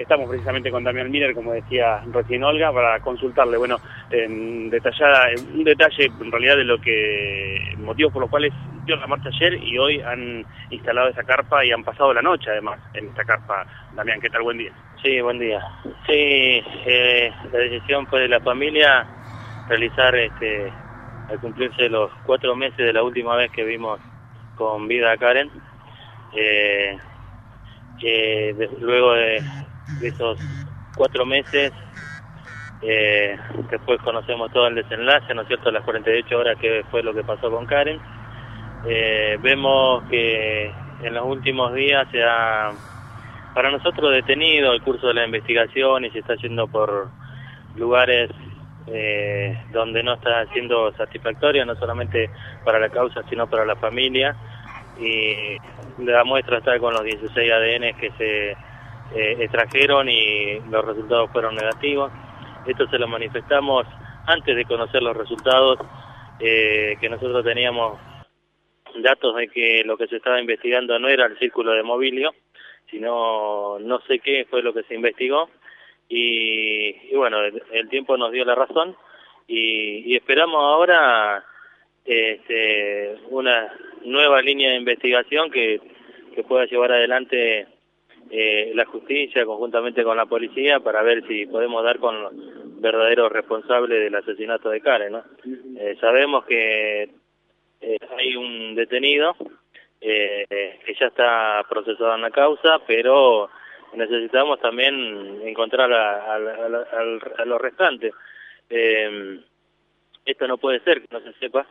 Estamos precisamente con Damián Miller, como decía recién Olga, para consultarle, bueno, en detallada, un detalle en realidad de lo que, motivos por los cuales dio la marcha ayer y hoy han instalado esa carpa y han pasado la noche además en esta carpa. Damián, ¿qué tal? Buen día. Sí, buen día. Sí, eh, la decisión fue de la familia realizar, este, al cumplirse los cuatro meses de la última vez que vimos con vida a Karen, eh, que luego de esos cuatro meses, eh, después conocemos todo el desenlace, ¿no es cierto?, las 48 horas que fue lo que pasó con Karen. Eh, vemos que en los últimos días se ha, para nosotros, detenido el curso de la investigación y se está yendo por lugares eh, donde no está siendo satisfactorio, no solamente para la causa, sino para la familia. Y la muestra está con los 16 ADN que se eh, extrajeron y los resultados fueron negativos. Esto se lo manifestamos antes de conocer los resultados, eh, que nosotros teníamos datos de que lo que se estaba investigando no era el círculo de movilio, sino no sé qué fue lo que se investigó. Y, bueno, el, tiempo nos dio la razón y, esperamos ahora este, una nueva línea de investigación que, que pueda llevar adelante eh, la justicia conjuntamente con la policía para ver si podemos dar con los verdaderos responsables del asesinato de Karen. ¿no? Eh, sabemos que eh, hay un detenido que ya está procesado en la causa, pero necesitamos también encontrar a, a, los restantes. esto no puede ser que no se sepa.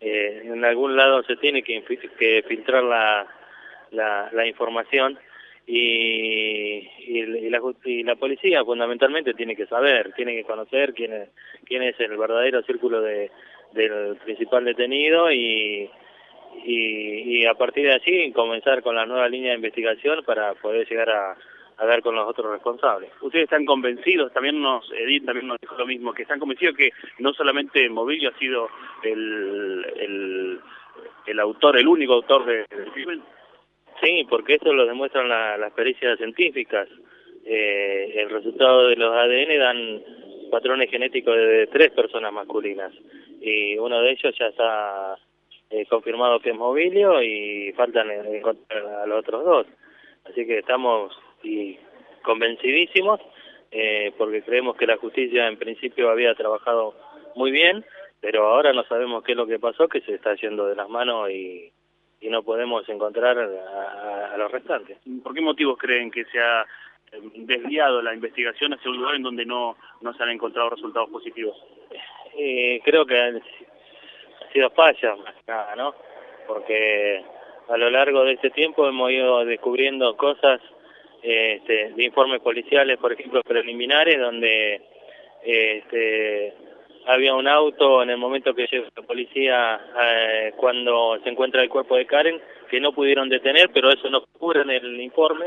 en algún lado se tiene que, que filtrar la, la, la información y, y, la, y la policía fundamentalmente tiene que saber, tiene que conocer quién es, quién es el verdadero círculo de, del principal detenido y, y, y a partir de allí comenzar con la nueva línea de investigación para poder llegar a, a ver con los otros responsables. Ustedes están convencidos, también nos, Edith también nos dijo lo mismo, que están convencidos que no solamente Movilio ha sido el, el, el autor, el único autor del crimen, Sí, porque eso lo demuestran las pericias científicas. Eh, el resultado de los ADN dan patrones genéticos de tres personas masculinas y uno de ellos ya está eh, confirmado que es movilio y faltan encontrar a los otros dos. Así que estamos y convencidísimos eh, porque creemos que la justicia en principio había trabajado muy bien, pero ahora no sabemos qué es lo que pasó, que se está yendo de las manos y y no podemos encontrar a, los restantes. ¿Por qué motivos creen que se ha eh, desviado la investigación hacia un lugar en donde no, no se han encontrado resultados positivos? Eh, creo que han sido fallas más nada, ¿no? Porque a lo largo de este tiempo hemos ido descubriendo cosas este, de informes policiales, por ejemplo, preliminares, donde este, había un auto en el momento que llegó la policía eh, cuando se encuentra el cuerpo de Karen que no pudieron detener, pero eso no ocurre en el informe.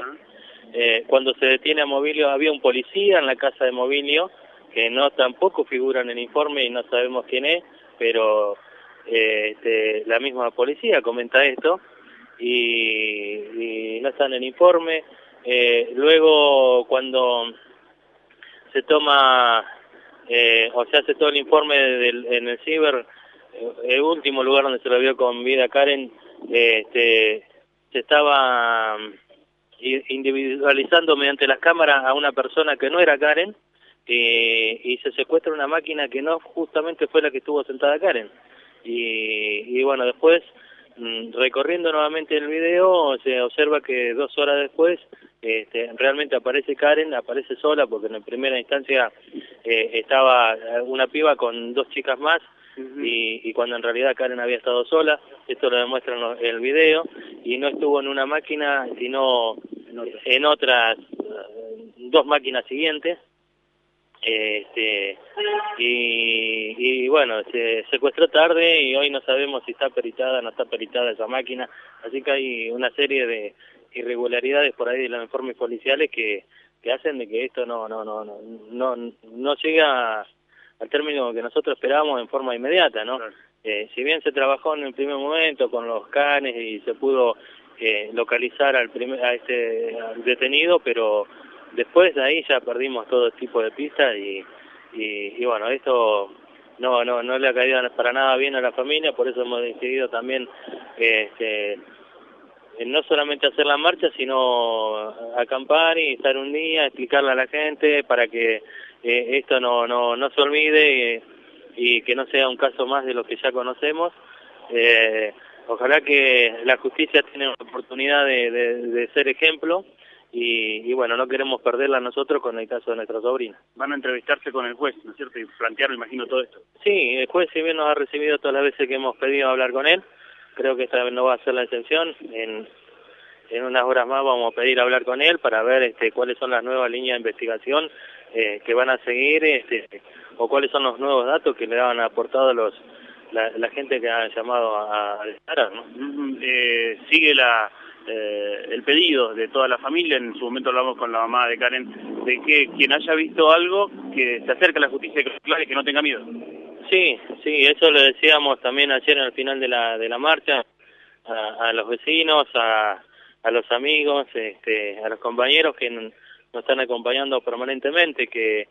Eh, cuando se detiene a Movilio había un policía en la casa de Movilio que no tampoco figura en el informe y no sabemos quién es, pero eh, este, la misma policía comenta esto y, y no está en el informe. Eh, luego cuando se toma eh, o se hace todo el informe del, en el ciber, eh, el último lugar donde se lo vio con vida Karen, este, se estaba mm, individualizando mediante las cámaras a una persona que no era Karen y se secuestra una máquina que no justamente fue la que estuvo sentada Karen. Y, y bueno, después Mm, recorriendo nuevamente el video se observa que dos horas después este, realmente aparece Karen, aparece sola porque en primera instancia eh, estaba una piba con dos chicas más y, cuando en realidad Karen había estado sola, esto lo demuestra en el video, y no estuvo en una máquina sino en otras eh, dos máquinas siguientes. Este y, y bueno se secuestró tarde y hoy no sabemos si está peritada o no está peritada esa máquina. Así que hay una serie de irregularidades por ahí de los informes policiales que que hacen de que esto no no no no no, no llega al término que nosotros esperábamos en forma inmediata no eh, si bien se trabajó en el primer momento con los canes y se pudo eh, localizar al primer a este detenido pero después de ahí ya perdimos todo tipo de pistas y, y, bueno, esto no, no, no le ha caído para nada bien a la familia, por eso hemos decidido también este, no solamente hacer la marcha, sino acampar y estar un día, explicarle a la gente para que eh, esto no, no, no se olvide y, que no sea un caso más de lo que ya conocemos. Eh, ojalá que la justicia tenga la oportunidad de, de, ser ejemplo y, bueno, no queremos perderla nosotros con el caso de nuestra sobrina. Van a entrevistarse con el juez, ¿no es cierto? Y plantear, imagino, todo esto. Sí, el juez si bien nos ha recibido todas las veces que hemos pedido hablar con él, creo que esta vez no va a ser la excepción. En, en unas horas más vamos a pedir hablar con él para ver este, cuáles son las nuevas líneas de investigación eh, que van a seguir este, o cuáles son los nuevos datos que le han aportado los la, gente que ha llamado a, declarar. ¿no? Eh, sigue la eh, el pedido de toda la familia, en su momento hablamos con la mamá de Karen, de que quien haya visto algo, que se acerque a la justicia y que no tenga miedo. Sí, sí, eso lo decíamos también ayer al final de la, de la marcha, a, los vecinos, a, a los amigos, este, a los compañeros que nos están acompañando permanentemente, que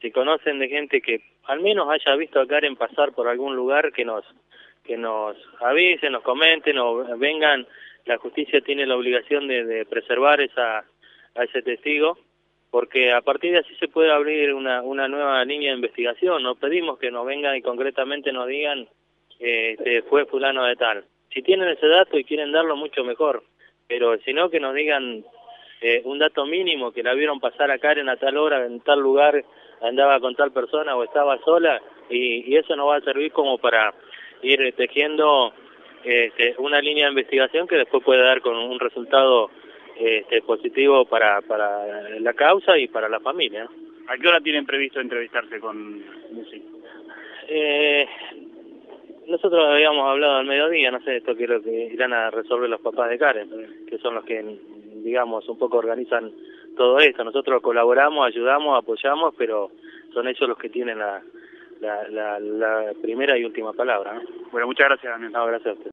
si conocen de gente que al menos haya visto a Karen pasar por algún lugar, que nos que nos avisen, nos comenten o vengan, la justicia tiene la obligación de, de preservar esa a ese testigo porque a partir de así se puede abrir una, una nueva línea de investigación. Nos pedimos que nos vengan y concretamente nos digan, eh, este, fue fulano de tal. Si tienen ese dato y quieren darlo, mucho mejor. Pero si no, que nos digan eh, un dato mínimo, que la vieron pasar a Karen a tal hora, en tal lugar, andaba con tal persona o estaba sola, y, y eso nos va a servir como para ir tejiendo este, una línea de investigación que después puede dar con un resultado este, positivo para, para la causa y para la familia. ¿A qué hora tienen previsto entrevistarse con Musi? Eh, nosotros habíamos hablado al mediodía, no sé, esto que es lo que irán a resolver los papás de Karen, que son los que, digamos, un poco organizan todo esto. Nosotros colaboramos, ayudamos, apoyamos, pero son ellos los que tienen la, la, la, primera y última palabra. Bueno, muchas gracias, Daniel. No, gracias a usted.